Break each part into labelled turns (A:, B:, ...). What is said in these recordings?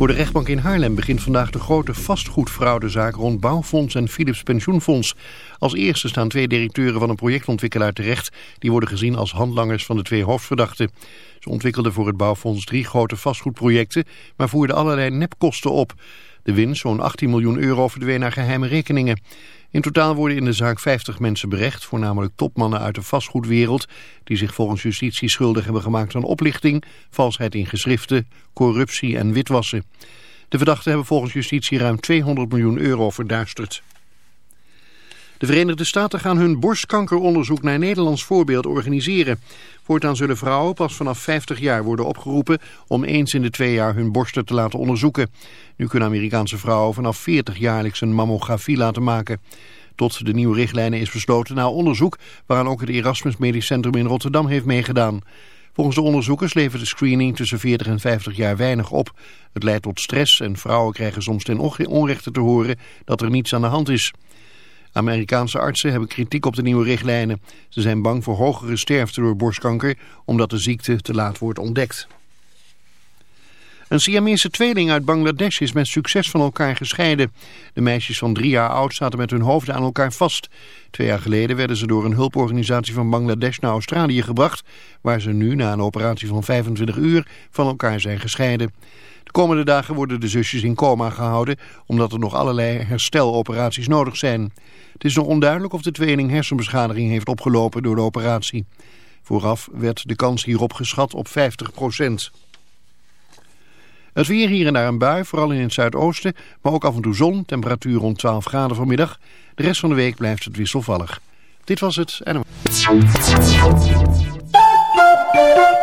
A: Voor de rechtbank in Haarlem begint vandaag de grote vastgoedfraudezaak rond Bouwfonds en Philips Pensioenfonds. Als eerste staan twee directeuren van een projectontwikkelaar terecht. Die worden gezien als handlangers van de twee hoofdverdachten. Ze ontwikkelden voor het Bouwfonds drie grote vastgoedprojecten, maar voerden allerlei nepkosten op. De winst, zo'n 18 miljoen euro, verdween naar geheime rekeningen. In totaal worden in de zaak 50 mensen berecht, voornamelijk topmannen uit de vastgoedwereld, die zich volgens justitie schuldig hebben gemaakt aan oplichting, valsheid in geschriften, corruptie en witwassen. De verdachten hebben volgens justitie ruim 200 miljoen euro verduisterd. De Verenigde Staten gaan hun borstkankeronderzoek naar Nederlands voorbeeld organiseren. Voortaan zullen vrouwen pas vanaf 50 jaar worden opgeroepen om eens in de twee jaar hun borsten te laten onderzoeken. Nu kunnen Amerikaanse vrouwen vanaf 40 jaarlijks een mammografie laten maken. Tot de nieuwe richtlijnen is besloten na onderzoek waaraan ook het Erasmus Medisch Centrum in Rotterdam heeft meegedaan. Volgens de onderzoekers levert de screening tussen 40 en 50 jaar weinig op. Het leidt tot stress en vrouwen krijgen soms ten onrechte te horen dat er niets aan de hand is. Amerikaanse artsen hebben kritiek op de nieuwe richtlijnen. Ze zijn bang voor hogere sterfte door borstkanker omdat de ziekte te laat wordt ontdekt. Een Siamese tweeling uit Bangladesh is met succes van elkaar gescheiden. De meisjes van drie jaar oud zaten met hun hoofden aan elkaar vast. Twee jaar geleden werden ze door een hulporganisatie van Bangladesh naar Australië gebracht... waar ze nu na een operatie van 25 uur van elkaar zijn gescheiden. De komende dagen worden de zusjes in coma gehouden... omdat er nog allerlei hersteloperaties nodig zijn. Het is nog onduidelijk of de tweeling hersenbeschadiging heeft opgelopen door de operatie. Vooraf werd de kans hierop geschat op 50 procent. Het weer hier en daar een bui, vooral in het zuidoosten, maar ook af en toe zon, temperatuur rond 12 graden vanmiddag. De rest van de week blijft het wisselvallig. Dit was het en...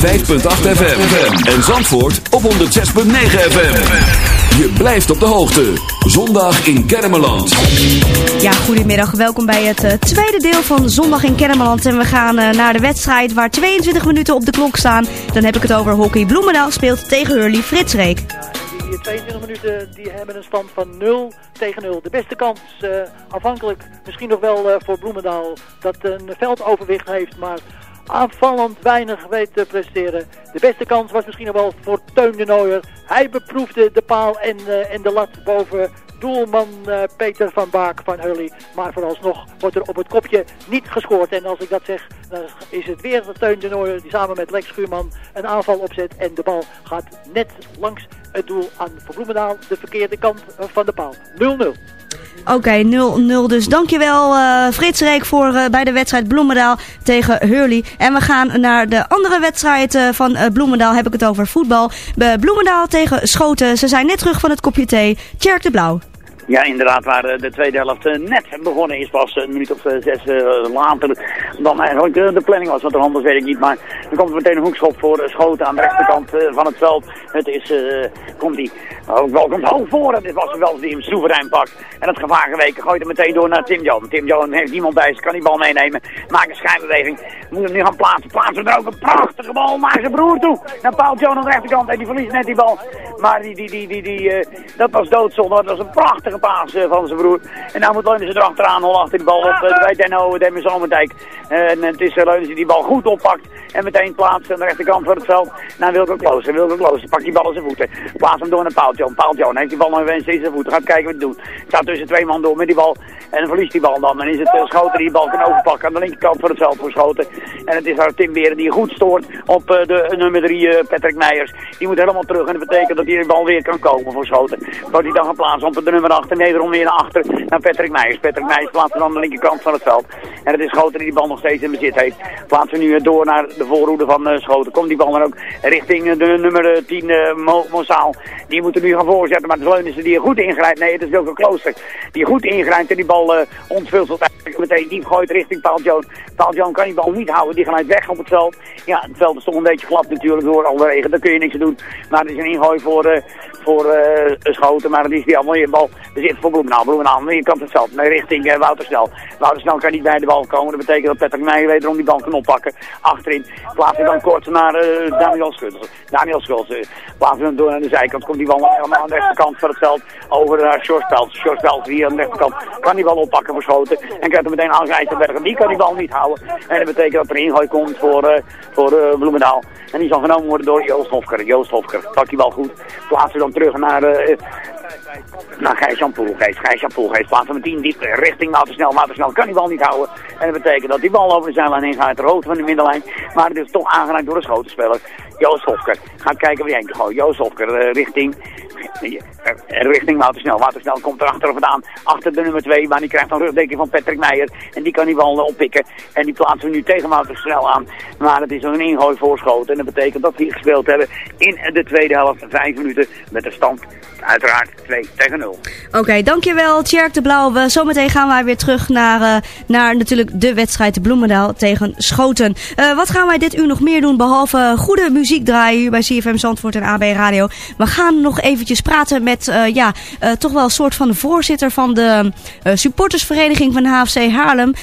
B: 105.8 FM. En Zandvoort op 106.9 FM. Je blijft op de hoogte. Zondag in Kermeland.
C: Ja, goedemiddag. Welkom bij het uh, tweede deel van Zondag in Kennemerland. En we gaan uh, naar de wedstrijd waar 22 minuten op de klok staan. Dan heb ik het over hockey. Bloemendaal speelt tegen Hurley Fritsreek.
D: Ja, die 22 minuten die hebben een stand van 0 tegen 0. De beste kans uh, afhankelijk misschien nog wel voor Bloemendaal dat een veldoverwicht heeft. Maar aanvallend weinig weet te presteren. De beste kans was misschien nog wel voor Teun de Nooier. Hij beproefde de paal en, uh, en de lat boven doelman uh, Peter van Baak van Hully. Maar vooralsnog wordt er op het kopje niet gescoord. En als ik dat zeg, dan is het weer Teun de Nooier die samen met Lex Schuurman een aanval opzet. En de bal gaat net langs het doel aan Van Bloemendaal, de verkeerde kant van de paal. 0-0.
C: Oké, okay, 0-0 dus. Dankjewel uh, Frits Reek voor uh, bij de wedstrijd Bloemendaal tegen Hurley. En we gaan naar de andere wedstrijd uh, van Bloemendaal. Heb ik het over voetbal. Bloemendaal tegen Schoten. Ze zijn net terug van het kopje thee. Tjerk de Blauw.
E: Ja, inderdaad, waar de tweede helft net begonnen is, pas een minuut of zes later dan eigenlijk de planning was. Er anders weet ik niet, maar er komt meteen een hoekschop voor Schoten aan de rechterkant van het veld. Het is, komt die ook wel komt hoog voor en dit was wel die hem soeverein pakt. En het gevaar geweken gooit hem meteen door naar Tim Jones. Tim Jones heeft niemand bij kan die bal meenemen. Maakt een schijnbeweging, moet hem nu gaan plaatsen. Plaatsen ook een prachtige bal naar zijn broer toe. Naar Paul Jones aan de rechterkant en die verliest net die bal. Maar die, die, die, die, die, dat was doodzonde. Dat was een prachtige paas uh, van zijn broer. En nou moet Leunissen er achteraan hollen achter die bal op uh, bij Denno, Demme Zomerdijk. En het is Leunissen die bal goed oppakt. En meteen plaatst aan de rechterkant van het veld naar Wilco Klooster. Wilco Klooster pakt die bal in zijn voeten. Plaatst hem door naar. Paul John heeft die bal nog eens in zijn voeten. Gaat kijken wat hij doet. Staat tussen twee man door met die bal. En verliest die bal dan. Dan is het uh, Schoten die die bal kan overpakken aan de linkerkant van het veld voor Schoten. En het is daar Tim Beren die goed stoort op de nummer 3 uh, Patrick Meijers. Die moet helemaal terug en dat betekent dat die bal weer kan komen voor Schoten. Wordt hij dan geplaatst op de nummer 8 en wederom weer naar achter naar Patrick Meijers. Patrick Meijers plaatst dan aan de linkerkant van het veld. En het is Schoten die die bal nog steeds in bezit heeft. Plaatsen nu door naar de voorhoede van Schoten. Komt die bal dan ook richting de nummer 10 Mo Mosaal. Die moeten nu gaan voorzetten, maar de Leunissen die er goed ingrijpt. Nee, het is Wilco Klooster die goed ingrijpt en die bal uh, eigenlijk meteen diep gooit richting Paul Jones. Paul Jones kan die bal niet houden, die glijdt weg op het veld. Ja, het veld is toch een beetje glad natuurlijk door al de regen, daar kun je niks aan doen. Maar het is een ingooi voor, uh, voor uh, Schoten, maar dan is die allemaal in bal bezit voor Bloemendaal. Bloemendaal aan de linkerkant het veld, richting uh, Wouter Snel. Wouter Snel kan niet bij de bal komen, dat betekent dat Patrick Meijer wederom die bal kan oppakken. Achterin plaatsen dan kort naar Daniel Schultz. Daniel Schultz plaatsen hem door naar de zijkant, komt die bal helemaal aan de rechterkant van het veld over naar Sjorspeld. Sjorspeld hier aan de rechterkant kan die bal oppakken voor Schoten en krijgt hem meteen aan Rijsselberg. Die kan die bal niet houden en dat betekent dat er een ingooi komt voor, uh, voor uh, Bloemendaal. En die zal genomen worden door Joost Hofker. Joost Hofker pakt die bal goed, plaatsen dan terug naar... Naar Gijs-Jan Poelgeest. Gijs-Jan Poelgeest plaatst hem 10 diep richting Watersnel. Watersnel kan die bal niet houden. En dat betekent dat die bal over de zijlijn heen gaat ter hoogte van de middenlijn. Maar het is toch aangeraakt door de schotenspeler. Joost Hofker gaat kijken wie heen te gooien. Joost Hofker uh, richting, uh, richting Watersnel. Watersnel komt erachter vandaan. Achter de nummer 2. Maar die krijgt een rugdekking van Patrick Meijer. En die kan die bal oppikken. En die plaatsen we nu tegen Watersnel aan. Maar het is een ingooi voorschoten. En dat betekent dat we hier gespeeld hebben in de tweede helft. Vijf minuten met de stand uiteraard 2 tegen 0.
C: Oké, dankjewel Tjerk de Blauw. Zometeen gaan wij weer terug naar, uh, naar natuurlijk de wedstrijd de Bloemendaal tegen Schoten. Uh, wat gaan wij dit uur nog meer doen behalve goede muziek draaien hier bij CFM Zandvoort en AB Radio. We gaan nog eventjes praten met uh, ja, toch wel een soort van de voorzitter van de supportersvereniging van HFC Haarlem.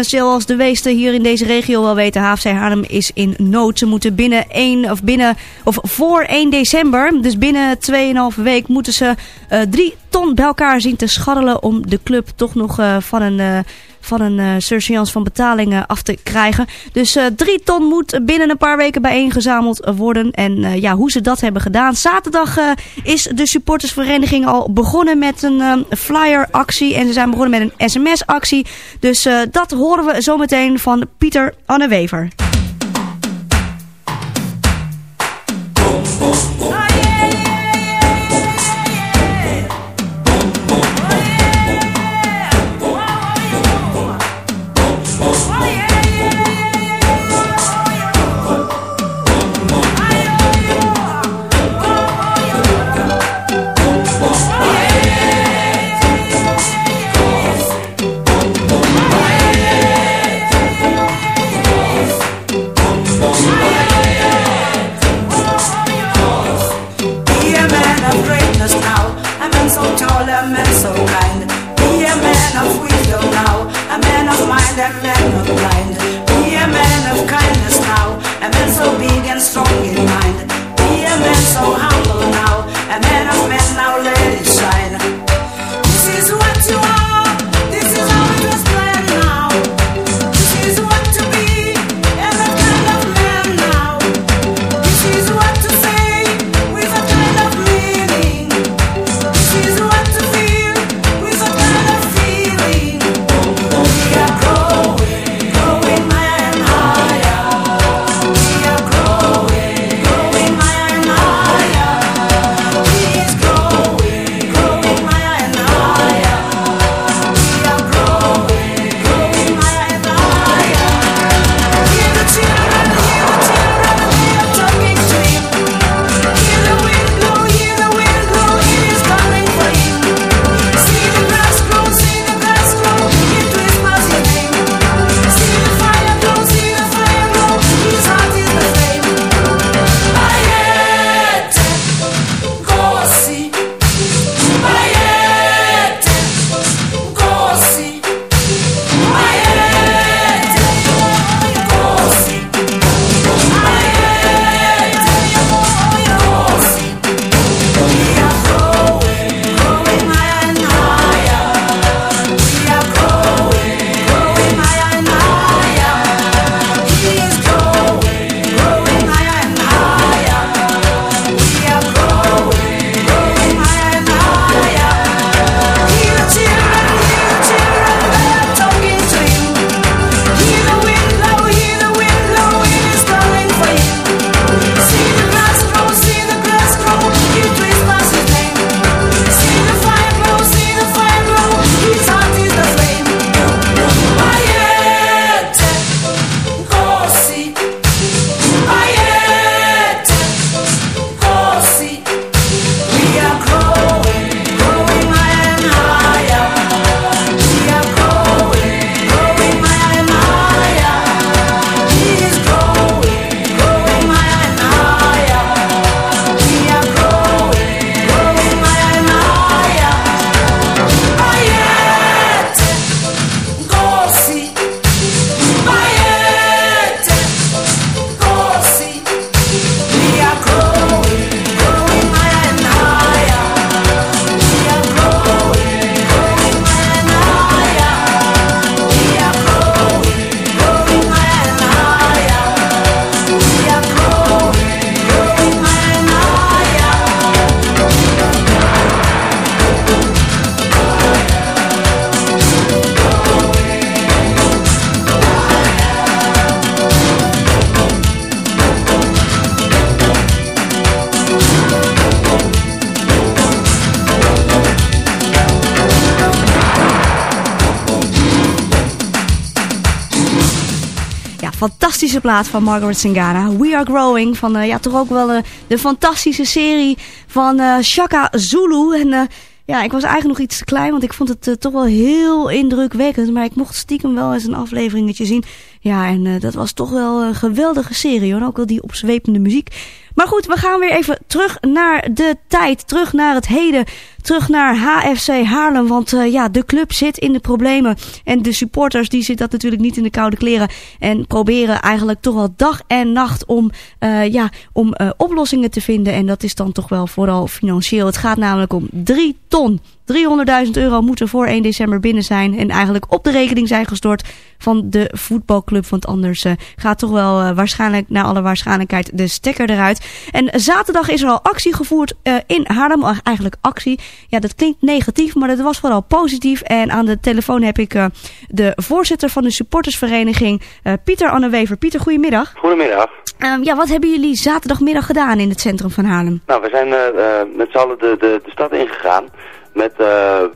C: zoals de meesten hier in deze regio wel weten, HFC Haarlem is in nood. Ze moeten binnen 1 of binnen of voor 1 december, dus binnen 2,5 week moeten ze uh, drie ton bij elkaar zien te scharrelen om de club toch nog uh, van een... Uh, van een surseance van betalingen af te krijgen. Dus drie ton moet binnen een paar weken bijeengezameld worden. En ja, hoe ze dat hebben gedaan. Zaterdag is de supportersvereniging al begonnen met een flyer actie. En ze zijn begonnen met een sms actie. Dus dat horen we zometeen van Pieter Annewever. Fantastische plaat van Margaret Singana. We Are Growing. Van uh, ja, toch ook wel uh, de fantastische serie van uh, Shaka Zulu. En ja, ik was eigenlijk nog iets te klein, want ik vond het toch wel heel indrukwekkend. Maar ik mocht stiekem wel eens een afleveringetje zien. Ja, en dat was toch wel een geweldige serie hoor. Ook wel die opzwepende muziek. Maar goed, we gaan weer even terug naar de tijd. Terug naar het heden. Terug naar HFC Haarlem. Want uh, ja, de club zit in de problemen. En de supporters die zitten dat natuurlijk niet in de koude kleren. En proberen eigenlijk toch al dag en nacht om, uh, ja, om oplossingen te vinden. En dat is dan toch wel vooral financieel. Het gaat namelijk om 3 ton 300.000 euro moeten voor 1 december binnen zijn. En eigenlijk op de rekening zijn gestort van de voetbalclub. Want anders uh, gaat toch wel uh, waarschijnlijk, naar alle waarschijnlijkheid, de stekker eruit. En zaterdag is er al actie gevoerd uh, in Haarlem. Eigenlijk actie. Ja, dat klinkt negatief, maar dat was vooral positief. En aan de telefoon heb ik de voorzitter van de supportersvereniging, Pieter Anne Wever. Pieter, goedemiddag.
F: Goedemiddag.
C: Um, ja, wat hebben jullie zaterdagmiddag gedaan in het centrum van Haarlem?
F: Nou, we zijn met z'n allen de, de, de stad ingegaan. Met, uh,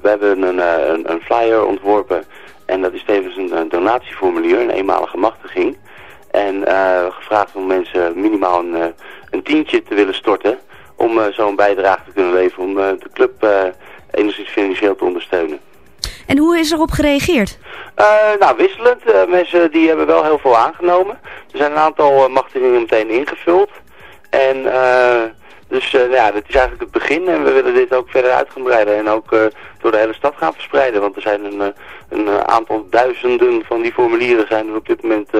F: we hebben een, een, een, flyer ontworpen en dat is tevens een, een donatieformulier, een eenmalige machtiging. En uh, gevraagd om mensen minimaal een, een tientje te willen storten om uh, zo'n bijdrage te kunnen leveren om de club enigszins financieel te ondersteunen.
C: En hoe is erop gereageerd?
F: nou, wisselend. mensen die hebben wel heel veel aangenomen. Er zijn een aantal machtigingen meteen ingevuld. En dus uh, ja, dit is eigenlijk het begin en we willen dit ook verder uit gaan breiden en ook uh, door de hele stad gaan verspreiden. Want er zijn een, eh, een aantal duizenden van die formulieren zijn er op dit moment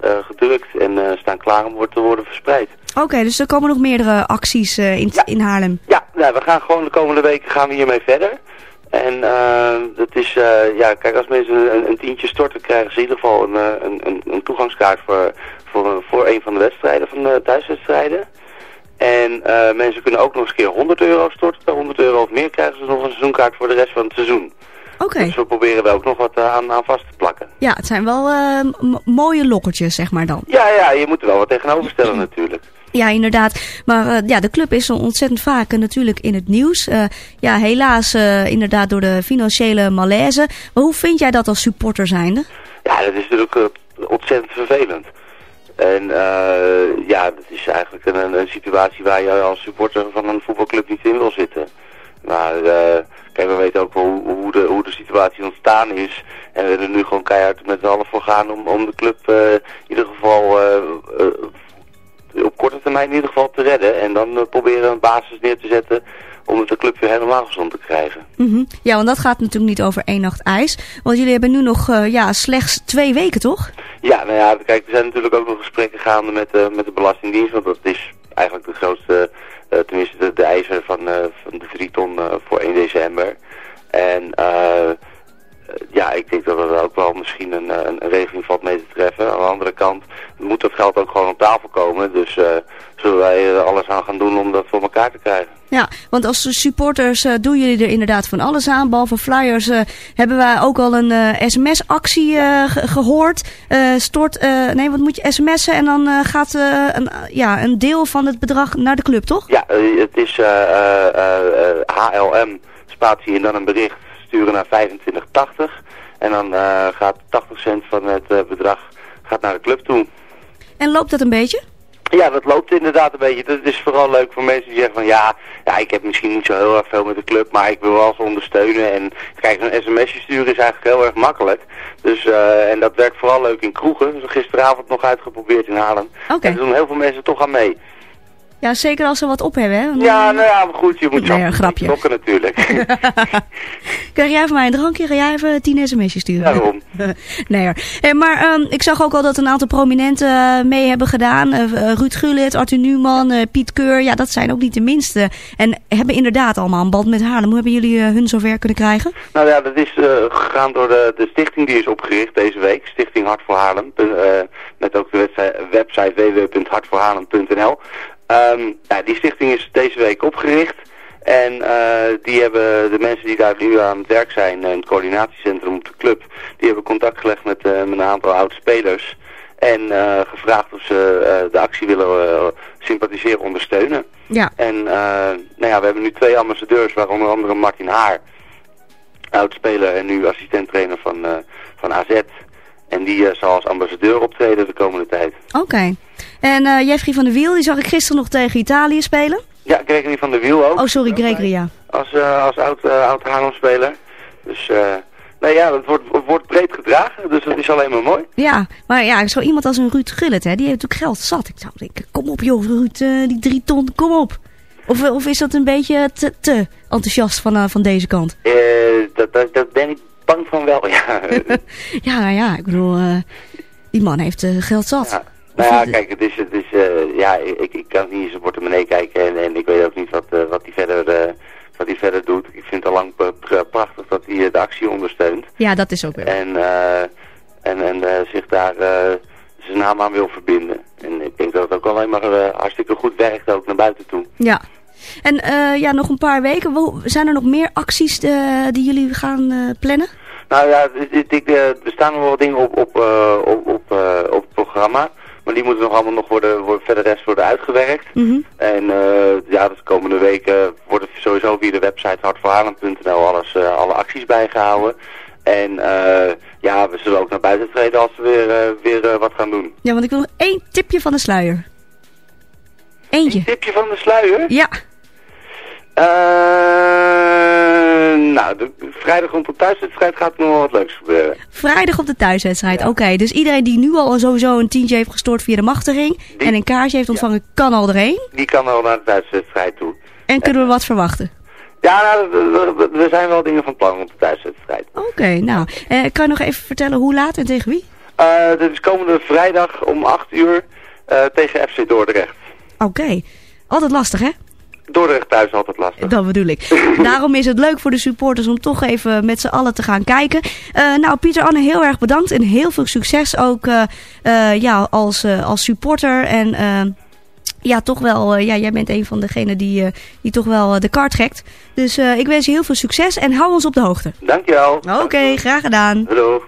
F: gedrukt en staan klaar om te worden verspreid.
C: Oké, okay, dus er komen nog meerdere acties in,
F: ja.
C: in Haarlem?
F: Ja, ja, we gaan gewoon de komende weken gaan we hiermee verder. En dat is, ja, kijk, als mensen een, een, tientje storten, krijgen ze in ieder geval een, een, een toegangskaart voor, voor, voor een van de wedstrijden, van de thuiswedstrijden. En uh, mensen kunnen ook nog eens een keer 100 euro storten. Per 100 euro of meer krijgen ze nog een seizoenkaart voor de rest van het seizoen.
C: Oké. Okay.
F: Dus we proberen wel ook nog wat uh, aan, aan, vast te plakken.
C: Ja, het zijn wel uh, mooie lokkertjes, zeg maar dan.
F: Ja, ja, je moet er wel wat tegenover stellen natuurlijk.
C: Ja, inderdaad. Maar ja, de club is ontzettend vaak natuurlijk in het nieuws. ja, helaas inderdaad door de financiële malaise. Maar hoe vind jij dat als supporter zijnde?
F: Ja, dat is natuurlijk ontzettend vervelend. En uh, ja, dat is eigenlijk een, een, situatie waar je als supporter van een voetbalclub niet in wil zitten. Maar uh, kijk, we weten ook wel hoe, hoe, de, hoe de situatie ontstaan is. En we willen nu gewoon keihard met z'n allen voor gaan om, om de club uh, in ieder geval op korte termijn in ieder geval te redden. En dan proberen een basis neer te zetten om het de club weer helemaal gezond te krijgen.
C: Mm -hmm. Ja, want dat gaat natuurlijk niet over één nacht ijs. Want jullie hebben nu nog uh, ja, slechts twee weken, toch?
F: Ja, nou ja, kijk, er zijn natuurlijk ook nog gesprekken gaande met, uh, met de Belastingdienst. Want dat is eigenlijk de grootste, uh, tenminste de, de eisen van, van de 3 ton voor 1 december. En ja, ik denk dat er ook wel misschien een, een, een, regeling valt mee te treffen. Aan de andere kant moet dat geld ook gewoon op tafel komen. Dus zullen wij er alles aan gaan doen om dat voor elkaar te krijgen.
C: Ja, want als supporters uh, doen jullie er inderdaad van alles aan. Behalve flyers uh, hebben wij ook al een sms-actie gehoord. stort, nee, wat moet je sms'en en dan gaat een, ja, een deel van het bedrag naar de club, toch?
F: Ja, het is HLM, spatie en dan een bericht sturen naar 2580. En dan gaat 80 cent van het bedrag gaat naar de club toe.
C: En loopt dat een beetje?
F: Ja, dat loopt inderdaad een beetje. Dat is vooral leuk voor mensen die zeggen van ja, ja, ik heb misschien niet zo heel erg veel met de club, maar ik wil wel eens ondersteunen. En kijk, zo'n sms'je sturen is eigenlijk heel erg makkelijk. Dus, uh, en dat werkt vooral leuk in kroegen. Dus gisteravond nog uitgeprobeerd in.
C: Okay.
F: En er doen heel veel mensen toch aan mee.
C: Ja, zeker als ze wat op hebben, hè?
F: Ja, nou ja, maar goed, je moet
C: nee, een grapje.
F: klokken natuurlijk.
C: Krijg jij van mij een drankje, ga jij even tien sms'jes sturen?
F: Daarom.
C: nee hoor. Hey, maar um, ik zag ook al dat een aantal prominenten uh, mee hebben gedaan. Uh, Ruud Gullit, Arthur Newman, uh, Piet Keur. Ja, dat zijn ook niet de minste. En hebben inderdaad allemaal een band met Haarlem. Hoe hebben jullie hun zover kunnen krijgen?
F: Nou ja, dat is gegaan door de, de stichting die is opgericht deze week. Stichting Hart voor Haarlem. met ook de website www.hartvoorhaarlem.nl. Um, nou, die stichting is deze week opgericht. En uh, die hebben de mensen die daar nu aan het werk zijn in het coördinatiecentrum op de club, die hebben contact gelegd met, uh, met een aantal oude spelers. En uh, gevraagd of ze de actie willen sympathiseren, ondersteunen.
C: Ja.
F: En nou ja, we hebben nu twee ambassadeurs, waaronder andere Martin Haar, oud speler en nu assistent trainer van, van AZ. En die zal als ambassadeur optreden de komende tijd.
C: Oké. En uh, Jeffrey van der Wiel, die zag ik gisteren nog tegen Italië spelen.
F: Ja, Gregory van der Wiel ook.
C: Oh, sorry, Gregory, ja.
F: Als, als oud, oud Haarlem-speler. Dus... Nou ja, het wordt, wordt breed gedragen, dus dat is alleen maar mooi.
C: Ja, maar ja, zo iemand als een Ruud Gullit, hè, die heeft natuurlijk geld zat. Ik zou denken, kom op joh, Ruud, uh, die drie ton, kom op. Of, of is dat een beetje te, te enthousiast van, uh, van deze kant?
F: Uh, dat, dat, dat ben ik bang van wel, ja.
C: ja, ja, ik bedoel, die man heeft geld zat.
F: Ja. Nou ja, kijk, het is, het is ja, ik, ik kan niet in zijn portemonnee kijken en, en ik weet ook niet wat, wat hij verder wat hij verder doet. Ik vind het al lang prachtig dat hij eh, de actie ondersteunt.
C: Ja, dat is ook wel.
F: En, uh, en, en uh, zich daar uh, zijn naam aan wil verbinden. En ik denk dat het ook alleen maar hartstikke goed werkt, ook naar buiten toe.
C: Ja. En ja, nog een paar weken. Zijn er nog meer acties die jullie gaan plannen?
F: Nou ja, ik, ik, er staan nog wel dingen op, op, op, op, op het programma. Maar die moeten nog allemaal nog worden, worden verder rest worden uitgewerkt.
C: Mm
F: En uh, ja, de komende weken worden sowieso via de website hartverhalen.nl alles, uh, alle acties bijgehouden. En uh, ja, we zullen ook naar buiten treden als we weer, weer wat gaan doen.
C: Ja, want ik wil nog één tipje van de sluier. Eentje.
F: Een tipje van de sluier?
C: Ja.
F: Uh, nou, de, vrijdag rond de thuiswedstrijd gaat er nog wel wat leuks gebeuren.
C: Vrijdag op de thuiswedstrijd, oké. Dus iedereen die nu al sowieso een tientje heeft gestort via de machtiging... en een kaartje heeft ontvangen, kan al erheen?
F: Die kan al naar de thuiswedstrijd toe.
C: En kunnen we wat verwachten?
F: Ja, nou, we zijn wel dingen van plan op de thuiswedstrijd.
C: Oké, nou. Eh, kan je nog even vertellen hoe laat en tegen wie?
F: Uh, dit is komende vrijdag om 8 uur uh, tegen FC Dordrecht.
C: Oké. Altijd lastig, hè?
F: Dordrecht thuis altijd lastig.
C: Dat bedoel ik. Daarom is het leuk voor de supporters om toch even met z'n allen te gaan kijken. Uh, nou, Pieter Anne, heel erg bedankt en heel veel succes ook uh, uh, ja, als, als supporter. En ja, toch wel, ja, jij bent een van degenen die, die toch wel de kaart trekt. Dus ik wens je heel veel succes en hou ons op de hoogte.
F: Dankjewel.
C: Oké, okay, graag gedaan.
F: Hallo.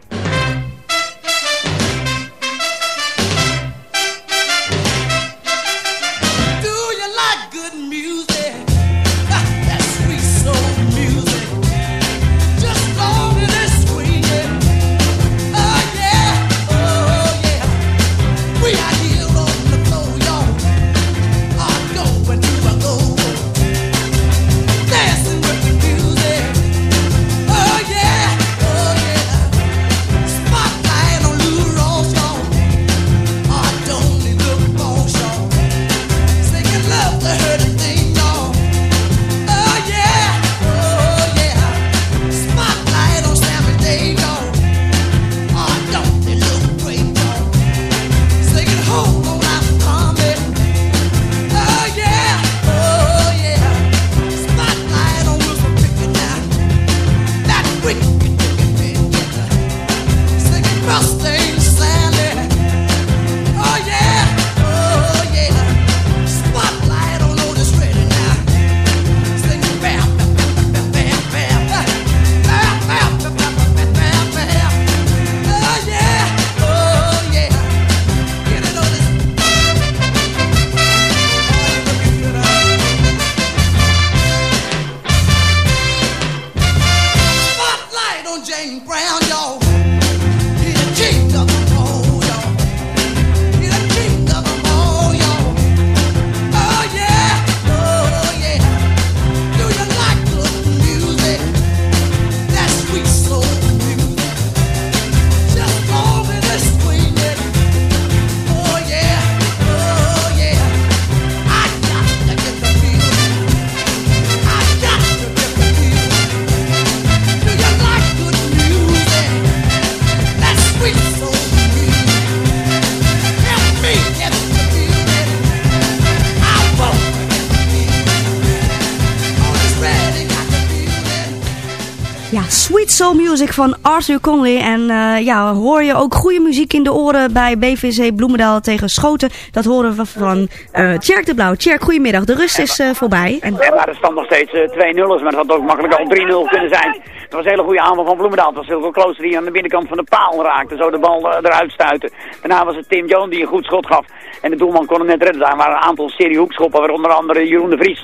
C: Soul Music van Arthur Conley. En uh, ja, hoor je ook goede muziek in de oren bij BVC Bloemendaal tegen Schoten. Dat horen we van uh, Tjerk de Blauw. Tjerk, goedemiddag. De rust is uh, voorbij.
E: En... Ja, maar de stand nog steeds 2-0 is, maar dat had ook makkelijk al 3-0 kunnen zijn. Het was een hele goede aanval van Bloemendaal. Het was Silko Klooster die aan de binnenkant van de paal raakte. Zo de bal eruit stuiten. Daarna was het Tim Jones die een goed schot gaf. En de doelman kon hem net redden. Daar waren een aantal serie hoekschoppen. Waar onder andere Jeroen de Vries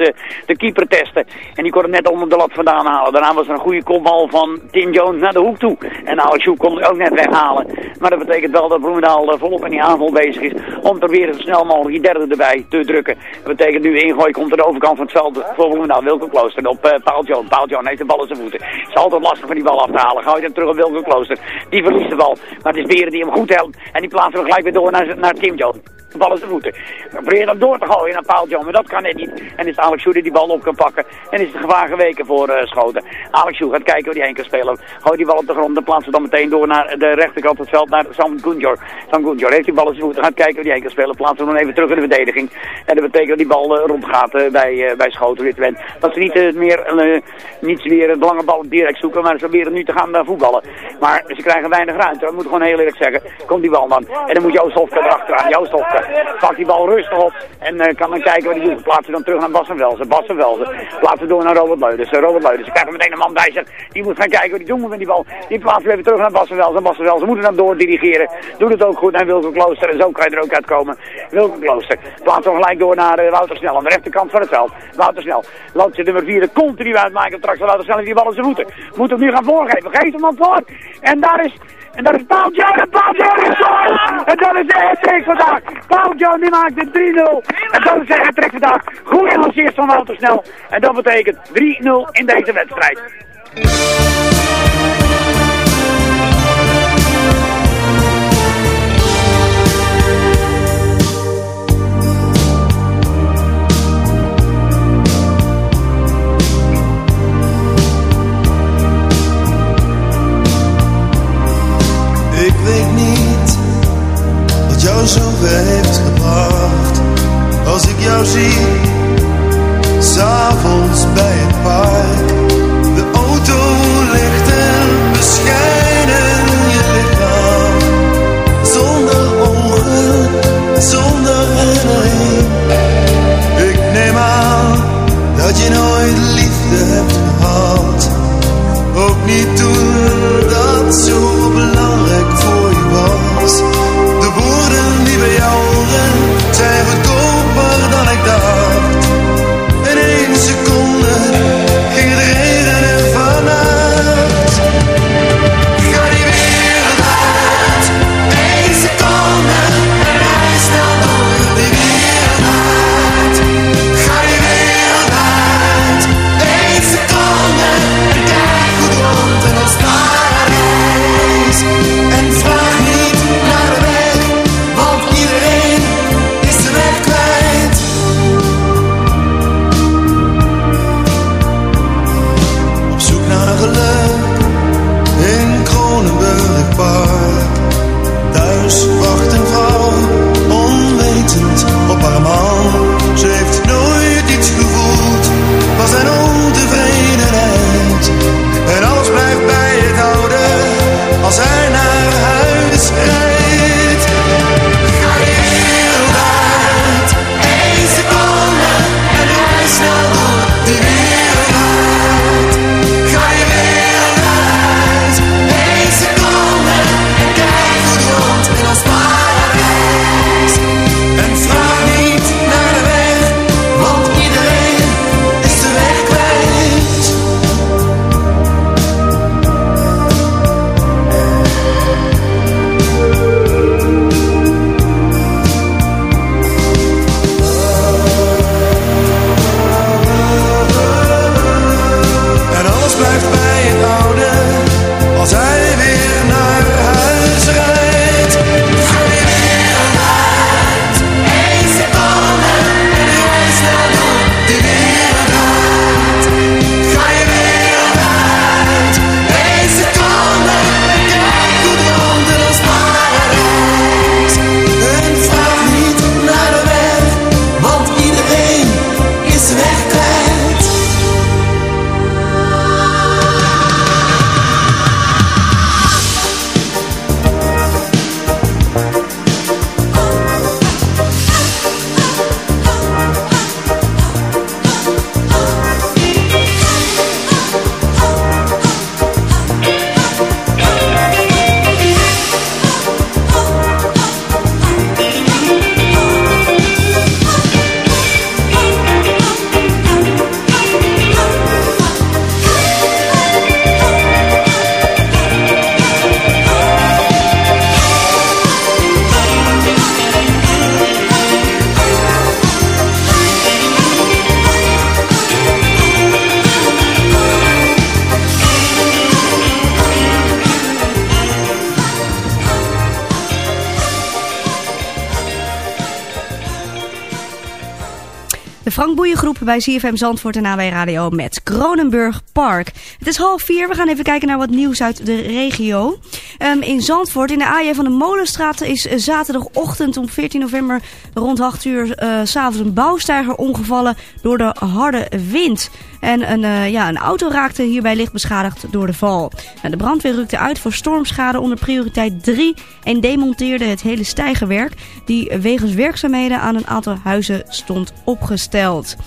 E: de keeper testen. En die kon hem net onder de lat vandaan halen. Daarna was er een goede kopbal van Tim Naar de hoek toe. En Alex Hoek kon er ook net weghalen. Maar dat betekent wel dat Bloemendaal uh, volop in die aanval bezig is om er weer zo snel mogelijk die derde erbij te drukken. Dat betekent nu ingooi komt aan de overkant van het veld voor Bloemendaal. Wilke Klooster op uh, Paul Jones. Paul Jones heeft de bal in zijn voeten. Het is altijd lastig van die bal af te halen. Gooit hem terug op Wilke Klooster. Die verliest de bal. Maar het is Beren die hem goed helpt. En die plaatsen we gelijk weer door naar, naar Tim Jones de bal in zijn voeten. Dan probeer hem door te gooien naar John, maar dat kan net niet. En is Alex Joe die die bal op kan pakken. En is het gevaar geweken voor uh, Schoten. Alex Joe gaat kijken hoe hij heen kan spelen. Gooit die bal op de grond, dan plaatsen dan meteen door naar de rechterkant het veld, naar Sam Gunjor. Sam Gunjor heeft die bal in zijn voeten, gaat kijken hoe hij heen kan spelen. Plaatsen we dan even terug in de verdediging. En dat betekent dat die bal uh, rondgaat uh, bij, bij Schoten dit Dat ze niet meer, niet weer de lange bal direct zoeken, maar ze proberen nu te gaan voetballen. Maar ze krijgen weinig ruimte, dat moet gewoon heel eerlijk zeggen. Komt die bal dan. En dan moet Joost Hofke erachteraan. Joost Hofke pakt die bal rustig op en uh, kan dan kijken wat hij doet. Plaatsen dan terug naar Bas en Velzen. Bas en Velzen. Plaatsen door naar Robert Leuders. Uh, Robert Leuders. Ze krijgen meteen een man bij zich. Die moet gaan kijken wat hij doen met die bal. Die plaatsen even terug naar Bas en en Velzen moeten dan door dirigeren. Doet het ook goed naar Wilke Klooster. En zo kan je er ook uitkomen. Wilke Klooster. Plaatsen dan gelijk door naar uh, Wouter Snel aan de rechterkant van het veld. Wouter Snel. Loopt nummer 4 continu uitmaken. Straks Wouter Snel die bal in zijn voeten. Moet hem nu gaan voorgeven. Geef hem dan voor. En daar is en dat is Paul John. En Paul. En dat is de hat vandaag. Paul die maakt het 3-0. En dat is de hat vandaag. Goed gelanceerd van Wouter Snel. En dat betekent 3-0 in deze wedstrijd.
G: weet niet wat zover heeft gebracht. Als ik jou zie, s'avonds bij het park. De auto ligt en bescheiden je lichaam. Zonder ogen, zonder herinnering. Ik neem aan dat je nooit liefde hebt gehad. Ook niet toen dat zo
C: Boeiengroep bij CFM Zandvoort en AB Radio met Kronenburg Park. Het is half vier. We gaan even kijken naar wat nieuws uit de regio. Um, in Zandvoort, in de AJ van de Molenstraat, is zaterdagochtend om 14 november rond 8 uur uh, s'avonds een bouwstijger ongevallen door de harde wind. En een, uh, ja, een auto raakte hierbij licht beschadigd door de val. Nou, de brandweer rukte uit voor stormschade onder prioriteit 3 en demonteerde het hele stijgerwerk die wegens werkzaamheden aan een aantal huizen stond opgesteld.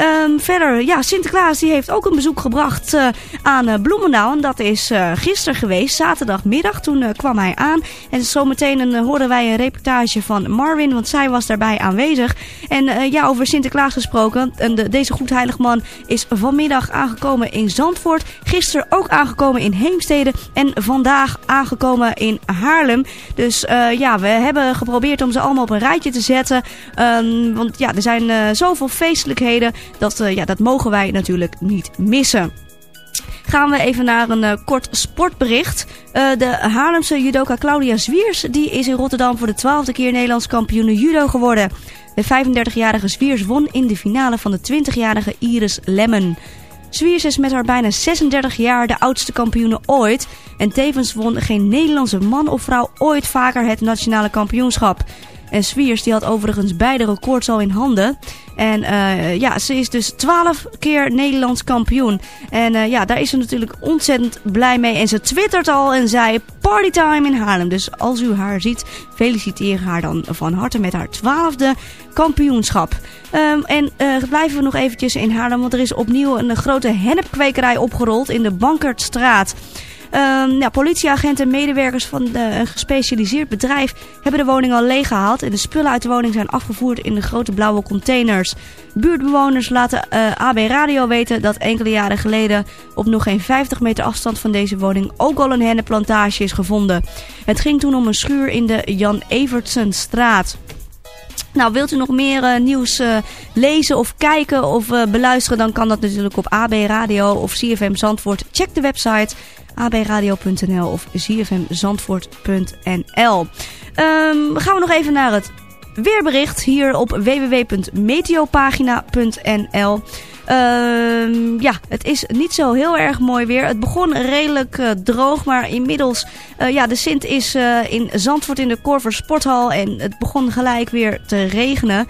C: Um, verder, ja, Sinterklaas die heeft ook een bezoek gebracht uh, aan uh, Bloemendaal. En dat is uh, gisteren geweest, zaterdagmiddag. Toen kwam hij aan. En zometeen hoorden wij een reportage van Marvin, want zij was daarbij aanwezig. En ja, over Sinterklaas gesproken. En de, deze goedheilig man is vanmiddag aangekomen in Zandvoort. Gisteren ook aangekomen in Heemstede. En vandaag aangekomen in Haarlem. Dus ja, we hebben geprobeerd om ze allemaal op een rijtje te zetten. Um, want ja, er zijn zoveel feestelijkheden. Dat, uh, ja, dat mogen wij natuurlijk niet missen. Gaan we even naar een uh, kort sportbericht. Uh, de Haarlemse judoka Claudia Zwiers die is in Rotterdam voor de twaalfde keer Nederlands kampioen judo geworden. De 35-jarige Zwiers won in de finale van de 20-jarige Iris Lemmen. Zwiers is met haar bijna 36 jaar de oudste kampioene ooit. En tevens won geen Nederlandse man of vrouw ooit vaker het nationale kampioenschap. En Swiers die had overigens beide records al in handen. En uh, ja, ze is dus 12 keer Nederlands kampioen. En uh, ja, daar is ze natuurlijk ontzettend blij mee. En ze twittert al en zei partytime in Haarlem. Dus als u haar ziet, feliciteer haar dan van harte met haar twaalfde kampioenschap. Um, en uh, blijven we nog eventjes in Haarlem, want er is opnieuw een grote hennepkwekerij opgerold in de Bankertstraat. Ja, politieagenten en medewerkers van de, een gespecialiseerd bedrijf hebben de woning al leeggehaald. En de spullen uit de woning zijn afgevoerd in de grote blauwe containers. Buurtbewoners laten uh, AB Radio weten dat enkele jaren geleden op nog geen 50 meter afstand van deze woning ook al een hennenplantage is gevonden. Het ging toen om een schuur in de Jan Evertsenstraat. Nou, wilt u nog meer uh, nieuws uh, lezen of kijken of uh, beluisteren, dan kan dat natuurlijk op AB Radio of CFM Zandvoort. Check de website abradio.nl of zfmzandvoort.nl. Um, gaan we nog even naar het weerbericht hier op www.meteopagina.nl. Uh, ja, het is niet zo heel erg mooi weer. Het begon redelijk uh, droog, maar inmiddels... Uh, ja, de Sint is uh, in Zandvoort in de Korver Sporthal en het begon gelijk weer te regenen.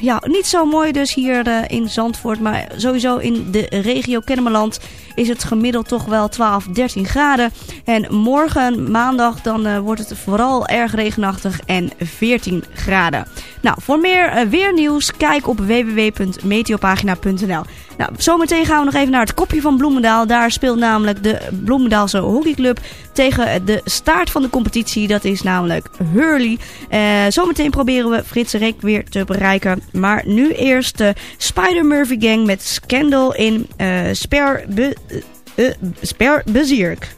C: Ja, niet zo mooi dus hier in Zandvoort, maar sowieso in de regio Kennemerland is het gemiddeld toch wel 12, 13 graden. En morgen, maandag, dan wordt het vooral erg regenachtig en 14 graden. Nou, voor meer weernieuws, kijk op www.meteopagina.nl nou, zometeen gaan we nog even naar het kopje van Bloemendaal. Daar speelt namelijk de Bloemendaalse hockeyclub tegen de staart van de competitie. Dat is namelijk Hurley. Zometeen proberen we Frits Rek weer te. Maar nu eerst de Spider Murphy Gang met Scandal in uh, Sper, Sper Bezierk.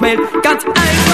H: Quell ganz einfach.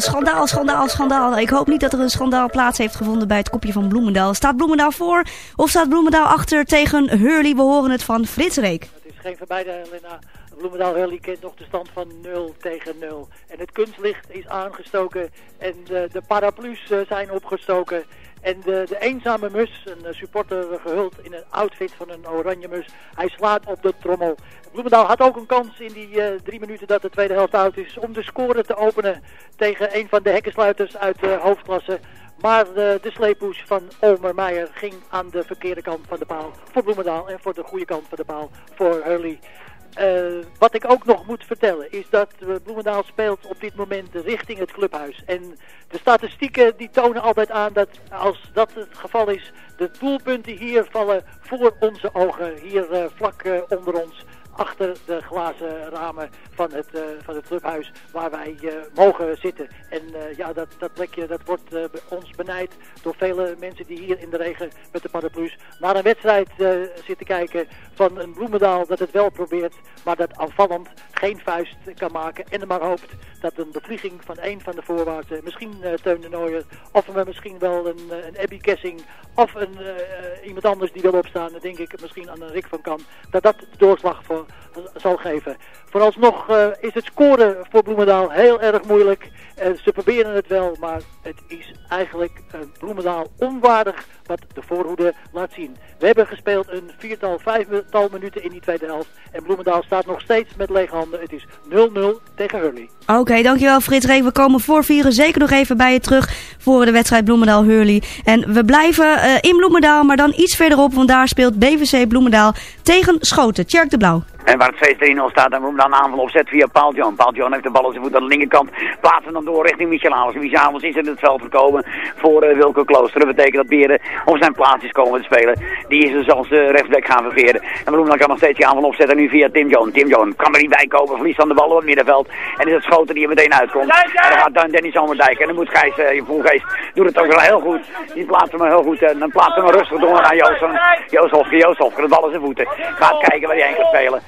C: Schandaal, schandaal, schandaal. Ik hoop niet dat er een schandaal plaats heeft gevonden bij het kopje van Bloemendaal. Staat Bloemendaal voor of staat Bloemendaal achter tegen Hurley? We horen het van Frits Reek.
D: Het is geen verbeide, Lena. Bloemendaal Hurley kent nog de stand van 0 tegen 0. En het kunstlicht is aangestoken en de, de paraplu's eh, zijn opgestoken. En de, de eenzame mus, een eh, supporter gehuld in een outfit van een oranje mus, hij slaat op de trommel. Bloemendaal had ook een kans in die eh, drie minuten dat de tweede helft oud is om de score te openen tegen een van de hekkensluiters uit de hoofdklasse. Maar de, de sleepoes van Olmer Meijer ging aan de verkeerde kant van de paal voor Bloemendaal en voor de goede kant van de paal voor Hurley. Eh, wat ik ook nog moet vertellen is dat eh, Bloemendaal speelt op dit moment richting het clubhuis. En de statistieken die tonen altijd aan dat als dat het geval is, de doelpunten hier vallen voor onze ogen. Hier eh, vlak eh, onder ons, achter de glazen ramen van het, eh, van het clubhuis waar wij eh, mogen zitten. En eh, ja, dat, dat plekje dat wordt ons benijd door vele mensen die hier in de regen met de paraplu's naar een wedstrijd zitten kijken van een Bloemendaal dat het wel probeert, maar dat aanvallend geen vuist kan maken en maar hoopt dat een bevlieging van een van de voorwaarten, misschien Teun de Nooijer, of misschien wel een, een Abby Kessing, of een, iemand anders die wil opstaan, denk ik misschien aan een Rick van Kam, dat dat de doorslag voor, zal geven. Vooralsnog eh, is het scoren voor Bloemendaal heel erg moeilijk. Eh, ze proberen het wel, maar het is eigenlijk eh, Bloemendaal onwaardig wat de voorhoede laat zien. We hebben gespeeld een viertal, vijftal minuten in die tweede helft. En Bloemendaal staat nog steeds met lege handen. Het is 0-0 tegen Hurley.
C: Oké, dankjewel Frits Reek. We komen voor vieren zeker nog even bij je terug voor de wedstrijd Bloemendaal-Hurley. En we blijven in Bloemendaal, maar dan iets verderop, want daar speelt BVC Bloemendaal tegen Schoten. Tjerk de Blauw.
E: En waar het feest 3-0 staat, dan moet hem dan een aanval opzet via Paul John. Paul John heeft de bal op zijn voet aan de linkerkant. Plaatsen dan door richting Michel Amos. Michel Amos is in het veld gekomen voor uh, Wilco Klooster. Dat betekent dat Beren op zijn plaatsjes komen te spelen. Die is dus als uh, rechtsback gaan ververen. En Bloemendaal kan nog steeds die aanval opzetten nu via Tim John. Tim John kan er niet bij komen, verliest aan de bal op het middenveld. En is het schoten die er meteen uitkomt. En dan gaat dan Dennis Zomerdijk. En dan moet Gijs, uh, je Voelgeest, doet het ook wel heel goed. Die plaatst hem heel goed. En dan plaatst hem rustig door naar Joost, Joost Hofke. Joost Hofke, de bal in zijn voeten. Gaat kijken waar hij heen gaat spelen.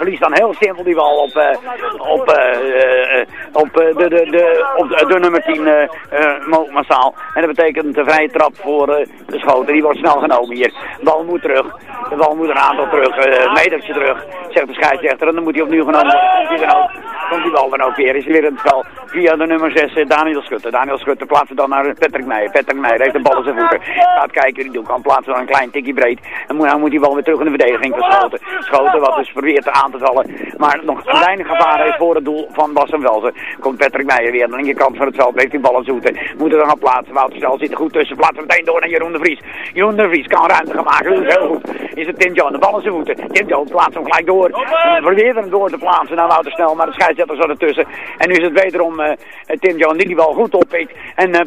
E: Verliest dan heel simpel die bal op, uh, op, uh, op, uh, de, de, de, op de, nummer 10 uh, massaal. En dat betekent een vrije trap voor de schoten. Die wordt snel genomen hier. De bal moet terug. De bal moet een aantal terug. Metertje terug. Zegt de scheidsrechter. En dan moet hij opnieuw genomen worden. komt die bal dan ook weer. Is weer in het spel via de nummer 6, Daniel Schutter. Daniel Schutter plaatst dan naar Patrick Meijer. Patrick Meijer heeft de bal in zijn voeten. Gaat kijken, die doet kan plaatsen dan een klein tikje breed. En dan moet die bal weer terug in de verdediging verschoten. Schoten wat dus probeert aan te vallen. Maar nog weinig gevaar heeft voor het doel van Bas en Velzen. Komt Patrick Meijer weer aan de linkerkant van het veld. Heeft die bal aan zoeten. Moet er dan gaan plaatsen. Wouter Stel zit er goed tussen. Plaatsen meteen door naar Jeroen de Vries. Jeroen de Vries kan ruimte gaan maken. Dat is heel goed. Is het Tim John. De bal in zijn voeten. Tim John plaatst hem gelijk door. Probeert hem door te plaatsen naar Wouter Snel. Maar de scheidsrechter zat ertussen. En nu is het wederom uh, Tim John die die bal goed oppikt. En uh,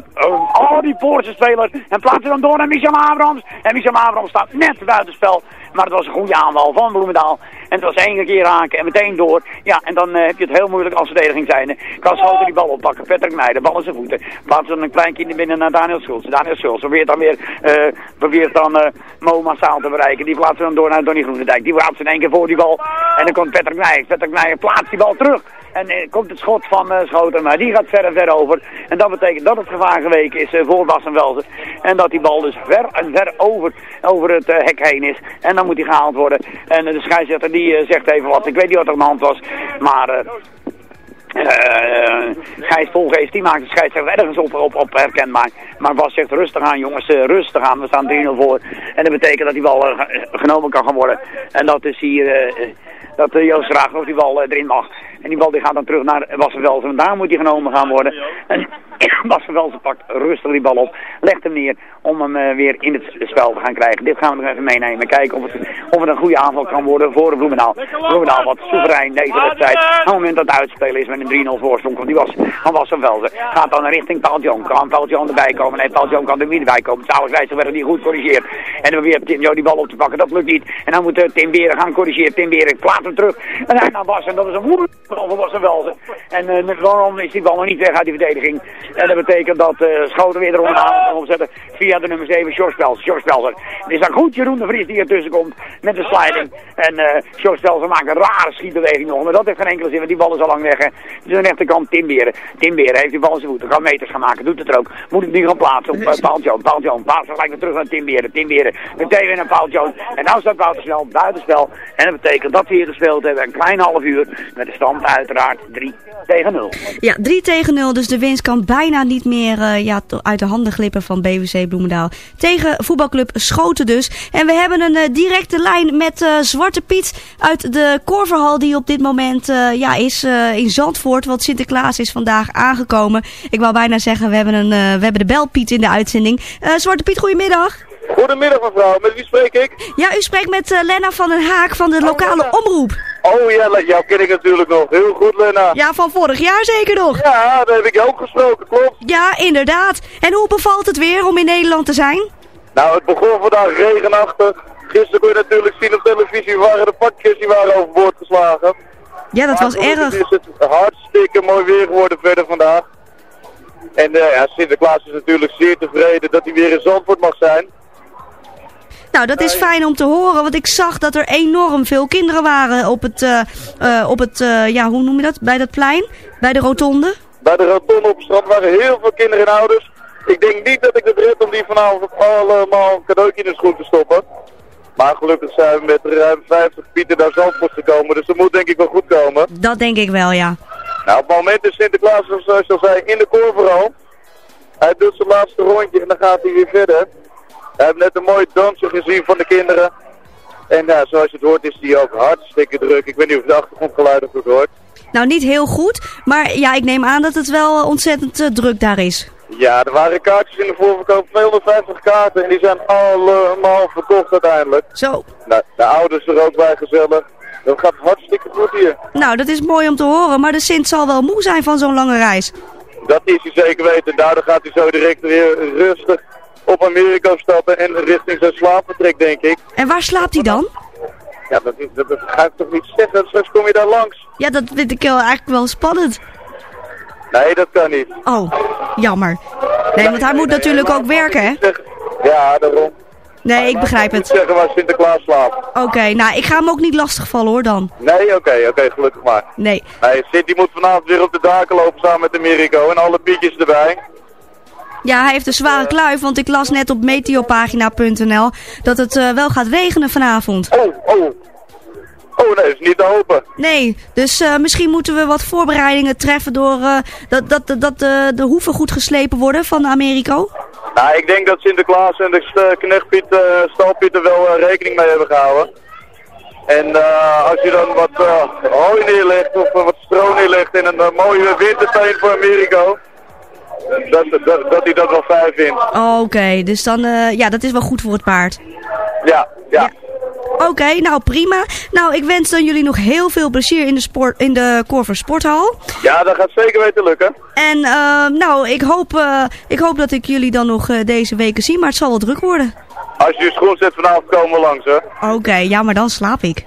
E: oh, die Poortse speler. En plaatst hem door naar Michel Abrams. En Michel Abrams staat net buitenspel. Maar het was een goede aanval van Bloemendaal. En het was één keer raken en meteen door. Ja, en dan uh, heb je het heel moeilijk als verdediging zijn. Kan Schoten die bal oppakken. Patrick Meijer, de bal in zijn voeten. Plaatst dan een klein kind binnen naar Daniel Schultz. Daniel Schultz probeert dan weer, uh, probeert dan uh, Mo Massaal te bereiken. Die plaatst dan door naar Donny Groenendijk. Die plaatst in één keer voor die bal. En dan komt Patrick Meijer. Patrick Meijer plaatst die bal terug. En uh, komt het schot van uh, Schoten, maar die gaat ver en ver over. En dat betekent dat het gevaar geweken is uh, voor Bas en dat die bal dus ver en ver over, over het hek heen is. En dan moet hij gehaald worden. En de scheidsrechter die zegt even wat. Ik weet niet wat er aan de hand was. Maar... Uh, Gijs die maakt de scheidsrechter ergens op, op, herkenbaar. Maar Bas zegt rustig aan jongens, rustig aan, we staan 3-0 voor. En dat betekent dat die bal genomen kan gaan worden. En dat is hier, dat Joost vraagt of die bal erin mag. En die bal die gaat dan terug naar Wassenvelsen. En daar moet die genomen gaan worden. En Wassenvelsen pakt rustig die bal op. Legt hem neer om hem uh, weer in het spel te gaan krijgen. Dit gaan we nog even meenemen. Kijken of het, of het een goede aanval kan worden voor Bloemendaal. Bloemendaal wat soeverein deze wedstrijd. Op het moment dat het uitspelen is met een 3-0 voorsprong. Want die was van Wassenvelsen. Gaat dan richting Paul. Kan Paul erbij komen? Nee, Paul kan er niet bij komen. Zalig werd die goed corrigeert. En dan weer Tim Jo die bal op te pakken. Dat lukt niet. En dan moet uh, Tim Beren gaan corrigeren. Tim Beren plaatst hem terug. En hij naar Bas. En dat is een woede van Wassenvelsen. En uh, waarom is die bal nog niet weg uit die verdediging? En dat betekent dat uh, Schoten weer eronder aan kan opzetten via de nummer 7, George Pelser. George. Het is dan goed Jeroen de Vries die ertussen komt met de sliding. En uh, George Pelser maakt een rare schietbeweging nog, maar dat heeft geen enkele zin, want die bal is al lang weg. Hè. Dus aan de rechterkant Tim Beren. Tim Beren heeft die bal in zijn voeten, kan meters gaan maken, doet het er ook. Moet ik nu gaan plaatsen op uh, Paul Jones. Paul Jones, gelijk weer terug naar Tim Beren. Tim Beren, meteen weer naar Paul Jones. En nou staat Wouter snel buitenspel. En dat betekent dat we hier gespeeld hebben, een klein half uur, met de stand uiteraard 3 tegen 0.
C: Ja, 3 tegen 0, dus de winst kan bijna niet meer uh, ja, uit de handen glippen van BVC Bloemendaal. Tegen voetbalclub Schoten dus. En we hebben een uh, directe lijn met uh, Zwarte Piet uit de Korverhal die op dit moment ja, is in Zandvoort. Want Sinterklaas is vandaag aangekomen. Ik wou bijna zeggen, we hebben, een, we hebben de belpiet in de uitzending. Zwarte Piet, goedemiddag.
I: Goedemiddag mevrouw, met wie spreek ik?
C: Ja, u spreekt met uh, Lena van den Haak van de lokale oh, omroep.
I: Oh ja, jou ken ik natuurlijk nog. Heel goed Lena.
C: Ja, van vorig jaar zeker nog.
I: Ja, daar heb ik jou ook gesproken, klopt.
C: Ja, inderdaad. En hoe bevalt het weer om in Nederland te zijn?
I: Nou, het begon vandaag regenachtig. Gisteren kon je natuurlijk zien op televisie waren de pakjes die waren overboord geslagen.
C: Ja, dat
I: maar
C: was erg.
I: is het hartstikke mooi weer geworden verder vandaag. En uh, ja, Sinterklaas is natuurlijk zeer tevreden dat hij weer in Zandvoort mag zijn.
C: Nou, dat is fijn om te horen, want ik zag dat er enorm veel kinderen waren op het, uh, uh, op het uh, ja, hoe noem je dat, bij dat plein, bij de rotonde.
I: Bij de rotonde op het strand waren heel veel kinderen en ouders. Ik denk niet dat ik het red om die vanavond allemaal een cadeautje in de schoen te stoppen. Maar gelukkig zijn we met ruim 50 pieten naar Zandvoort gekomen, dus dat moet denk ik wel goed komen.
C: Dat denk ik wel, ja.
I: Nou, op het moment is Sinterklaas, zoals je al zei, in de Corvero. Hij doet zijn laatste rondje en dan gaat hij weer verder. We hebben net een mooi dansje gezien van de kinderen. En ja, zoals je het hoort is die ook hartstikke druk. Ik weet niet of de achtergrondgeluiden goed hoort.
C: Nou, niet heel goed. Maar ja, ik neem aan dat het wel ontzettend uh, druk daar is.
I: Ja, er waren kaartjes in de voorverkoop, 250 kaarten. En die zijn allemaal verkocht uiteindelijk.
C: Zo.
I: Nou, de ouders er ook bij gezellig. Dat gaat hartstikke goed hier.
C: Nou, dat is mooi om te horen. Maar de Sint zal wel moe zijn van zo'n lange reis.
I: Dat is hij zeker weten. Daardoor gaat hij zo direct weer rustig op Amerika stappen en richting zijn slaapvertrek, denk ik.
C: En waar slaapt hij dan?
I: Ja, dat, dat, dat, ga ik toch niet zeggen, straks kom je daar langs.
C: Ja, dat vind ik wel, eigenlijk wel spannend.
I: Nee, dat kan niet.
C: Oh, jammer. Nee, want hij moet nee, natuurlijk ook werken, hè?
I: Ja, daarom.
C: Nee, maar ik begrijp het.
I: Ik zeggen waar Sinterklaas slaapt.
C: Oké, okay, nou, ik ga hem ook niet lastigvallen hoor dan.
I: Nee, oké, okay, oké, okay, gelukkig maar.
C: Nee.
I: Nee, Sint die moet vanavond weer op de daken lopen samen met Americo en alle pietjes erbij.
C: Ja, hij heeft een zware kluif, want ik las net op meteopagina.nl dat het uh, wel gaat regenen vanavond.
I: Oh, oh. Oh nee, is niet te hopen.
C: Nee, dus eh, misschien moeten we wat voorbereidingen treffen door eh, dat, dat, dat, eh, de hoeven goed geslepen worden van Americo.
I: Nou, ik denk dat Sinterklaas en de knechtpiet, eh, stalpiet er wel eh, rekening mee hebben gehouden. En eh, als je dan wat eh, hooi neerlegt of eh, wat stro neerlegt in een eh, mooie wintersteen voor Americo, dat, dat, dat hij dat wel fijn vindt.
C: Oké, dus dan, eh, ja, dat is wel goed voor het paard.
I: Ja, ja.
C: Oké, nou prima. Nou, ik wens dan jullie nog heel veel plezier in de, sport, in de Corver Sporthal.
I: Ja, dat gaat zeker weten lukken.
C: En eh, nou, ik hoop, eh, ik hoop dat ik jullie dan nog deze weken zie, maar het zal wel druk worden.
I: Als je je schoen zet vanavond komen we langs, hè.
C: Oké, ja, maar dan slaap ik.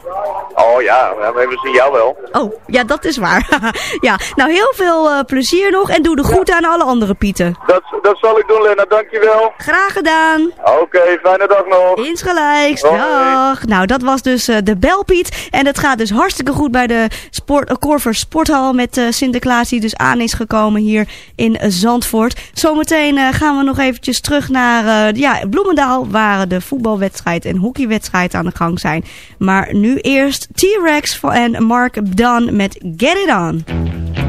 I: Oh ja, we zien jou wel.
C: Oh, ja, dat is waar. ja, nou heel veel eh, plezier nog en doe de groeten aan alle andere Pieten.
I: Dat, dat zal ik doen, Lena. Dankjewel.
C: Graag gedaan.
I: Oké, fijne dag nog.
C: Insgelijks.
I: Hoi.
C: Dag. Nou, dat was dus eh, de Belpiet. En het gaat dus hartstikke goed bij de sport, uh, Corver Sporthal met eh, Sinterklaas die dus aan is gekomen hier in eh, Zandvoort. Zometeen eh, gaan we nog eventjes terug naar eh, ja, Bloemendaal waar de voetbalwedstrijd en hockeywedstrijd aan de gang zijn. Maar nu eerst T-Rex en Mark Dunn met Get It On.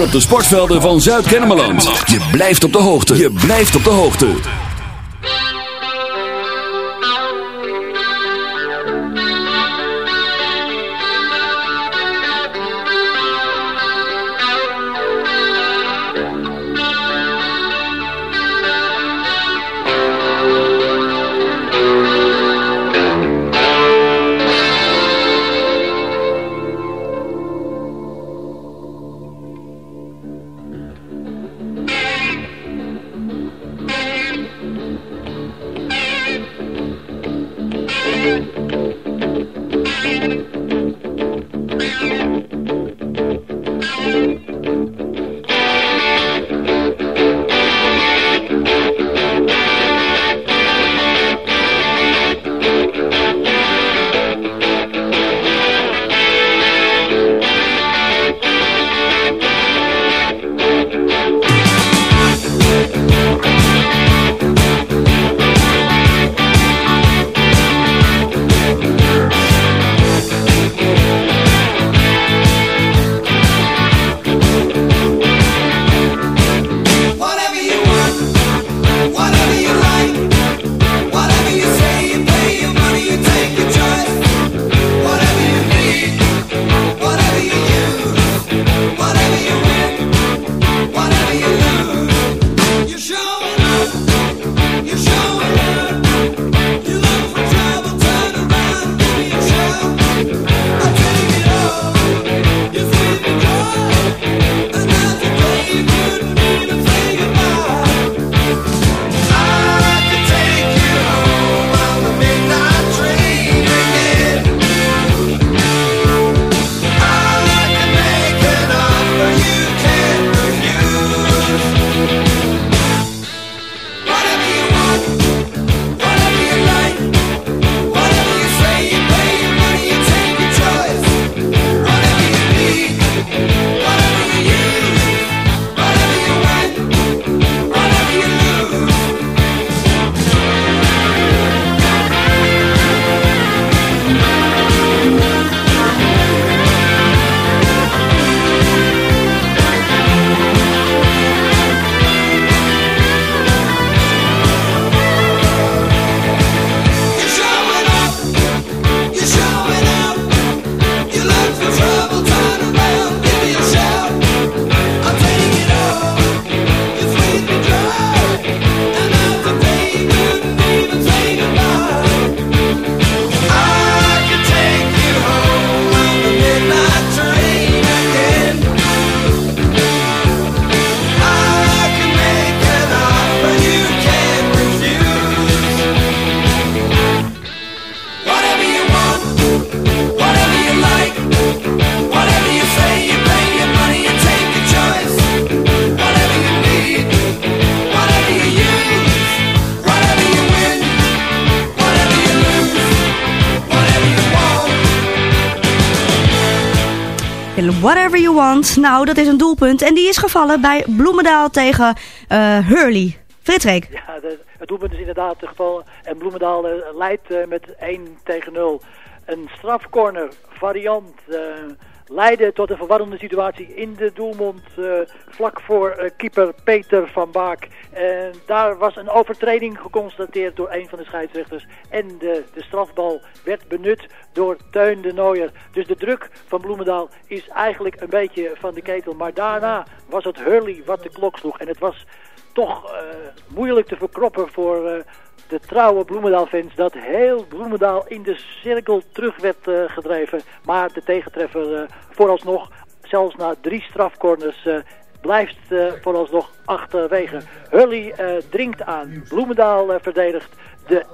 B: Op de sportvelden van Zuid-Kennemerland? Je blijft op de hoogte. Je blijft op de hoogte.
C: Want. Nou, dat is een doelpunt. En die is gevallen bij Bloemendaal tegen uh, Hurley. Frederik.
D: Ja, het doelpunt is inderdaad gevallen. En Bloemendaal uh, leidt uh, met 1 tegen 0. Een strafcorner variant leidde tot een verwarrende situatie in de doelmond uh, vlak voor uh, keeper Peter van Baak. En daar was een overtreding geconstateerd door een van de scheidsrechters. En de, de strafbal werd benut door Teun de Nooier. Dus de druk van Bloemendaal is eigenlijk een beetje van de ketel. Maar daarna was het Hurley wat de klok sloeg. En het was toch uh, moeilijk te verkroppen voor de trouwe Bloemendaal-fans dat heel Bloemendaal in de cirkel terug werd uh, gedreven. Maar de tegentreffer vooralsnog, zelfs na drie strafcorners, blijft vooralsnog achterwege. Hurley dringt aan. Bloemendaal verdedigt de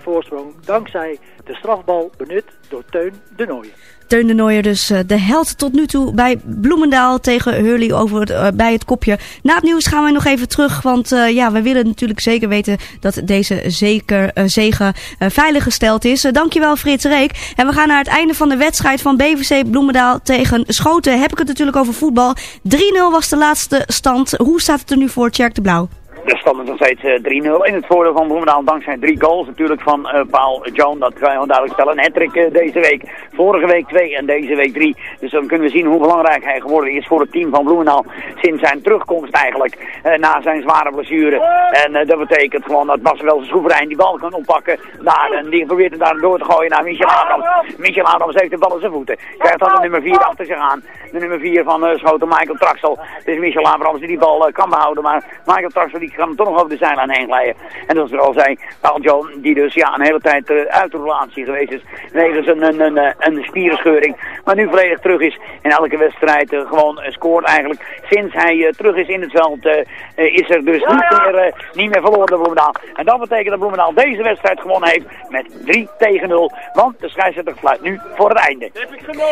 D: 1-0 voorsprong dankzij de strafbal benut door Teun de Nooijen.
C: Teun de dus uh, de held tot nu toe bij Bloemendaal tegen Hurley over uh, bij het kopje. Na het nieuws gaan we nog even terug, want uh, ja, we willen natuurlijk zeker weten dat deze zeker, zegen veilig gesteld is. dankjewel Frits Reek. En we gaan naar het einde van de wedstrijd van BVC Bloemendaal tegen Schoten. Heb ik het natuurlijk over voetbal. 3-0 was de laatste stand. Hoe staat het er nu voor Tjerk de Blauw?
E: De stand is nog steeds 3-0 in het voordeel van Bloemendaal. Dankzij drie goals natuurlijk van uh, Paul John. Dat kan je wel duidelijk stellen. Een hat deze week. Vorige week 2 en deze week 3. Dus dan kunnen we zien hoe belangrijk hij geworden is voor het team van Bloemendaal. Sinds zijn terugkomst eigenlijk. na zijn zware blessure. En dat betekent gewoon dat Bas wel soeverein die bal kan oppakken. Daar, en die probeert hem daar door te gooien naar Michel Adams. Michel Adams heeft de bal in zijn voeten. Krijgt dan de nummer 4 achter zich aan. De nummer 4 van Schoten, Michael Traxel. Is Michel Abrams die die bal kan behouden. Maar Michael Traxel die kan hem toch nog over de zijlijn heen glijden. En dat is er al zei, Paul John, die dus ja, een hele tijd uh, uit de relatie geweest is. Wegens een, een, een, een spierenscheuring. Maar nu volledig terug is in elke wedstrijd gewoon scoort eigenlijk. Sinds hij terug is in het veld is er dus niet meer, niet meer verloren de Bloemendaal. En dat betekent dat Bloemendaal deze wedstrijd gewonnen heeft met 3 tegen 0. Want de scheidsrechter fluit nu voor het einde.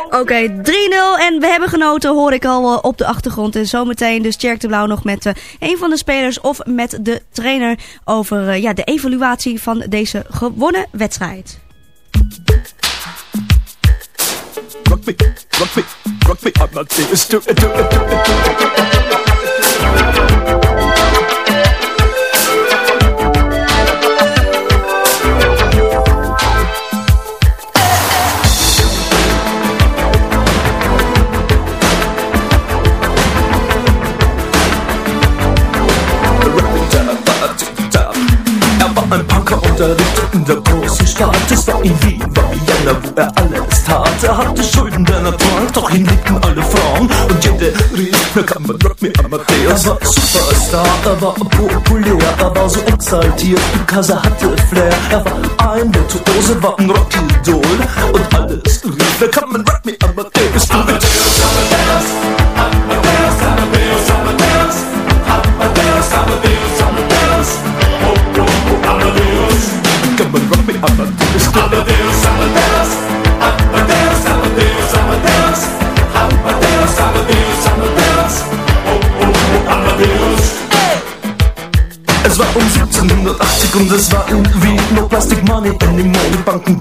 C: Oké, okay, 3-0 en we hebben genoten, hoor ik al op de achtergrond. En zometeen dus Tjerk de Blauw nog met uh, een van de spelers of met de trainer over uh, ja, de evaluatie van deze gewonnen wedstrijd.
J: Punker unterrichtet in der großen Stadt. Es war in Wien, war Vienna, wo er alles tat. Er hatte Schulden, der er trank, doch ihn liebten alle Frauen. Und jede rief, na kann man Rock me Amadeus. Er war Superstar, er war populär, er war so exaltiert, because er hatte Flair. Er war ein Virtuose, war ein Rockidol. Und alles rief, na kann man Rock me. Amadeus, Amadeus, Amadeus, Amadeus, Amadeus, Amadeus, Amadeus, Amadeus. Amadeus, Amadeus, Amadeus, Amadeus, Amadeus, Amadeus, Amadeus, Amadeus, Amadeus, oh, oh, oh, Amadeus. Es war um 1780 und es war irgendwie no Plastic Money anymore. Die Banken